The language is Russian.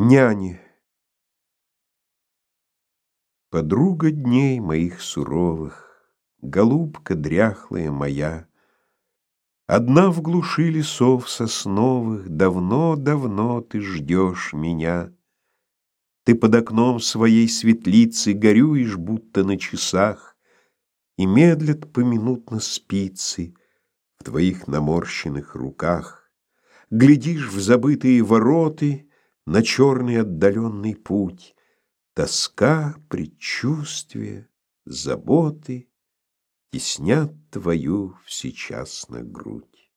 Няне Подруга дней моих суровых, Голубка дряхлая моя, Одна в глуши лесов сосновых Давно-давно ты ждешь меня. Ты под окном своей светлицы Горюешь, будто на часах, И медлят поминутно спицы В твоих наморщенных руках. Глядишь в забытые вороты, на черный отдаленный путь. Тоска, предчувствие, заботы Теснят твою всечасно грудь.